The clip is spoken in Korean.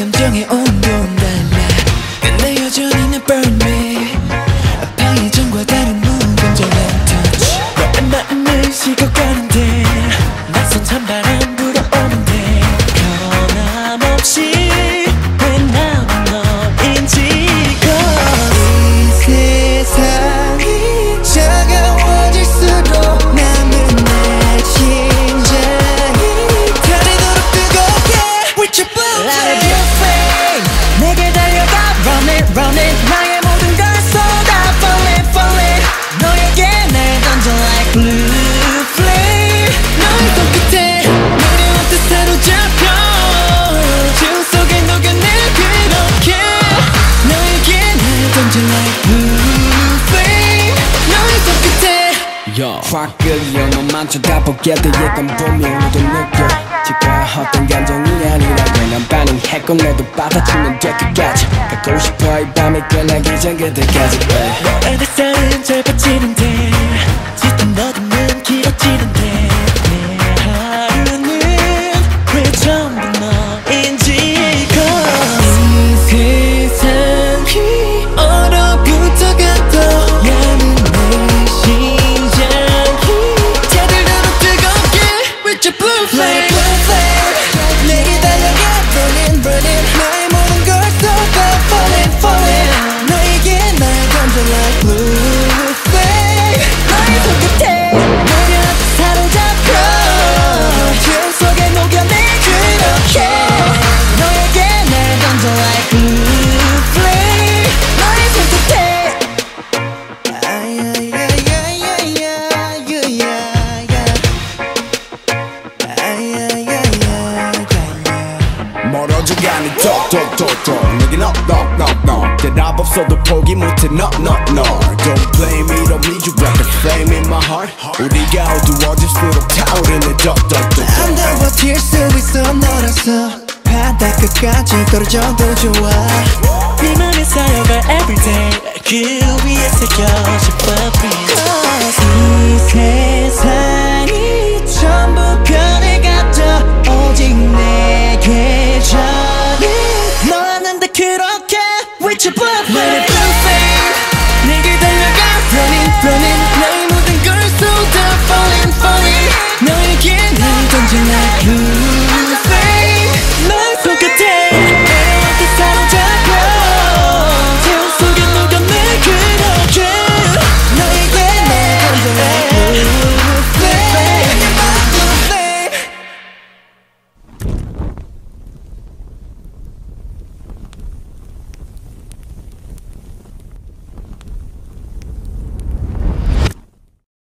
감정의 온도는 달라 근데 여전히 난 burn me. 아파의 전과 다른 무건조한 touch. 너의 마음을 식어가는데? 낯선 찬바람. 확 끌려 너만 쳐다보게 돼 약간 보면 너도 느껴 지가 어떤 감정이 아니라고 난 반응했고 너도 받아주면 될 끝까지 갖고 싶어 이 밤이 끝나기 전 그때까지. 햇살은 잘 비치는데 짙은 어둠은 길어지는데 멀어져가니 톡톡톡톡 내겐 넉넉넉넉 대답 없어도 포기 못해 너너너 Don't blame me don't need you like a flame in my heart 우리가 어두워질수록 타오르는 덕덕덕 안돼 버틸 수 있어 너라서 바다 끝까지 떨어져도 좋아 네 맘에 쌓여갈 everyday 그 위에 새겨 싶어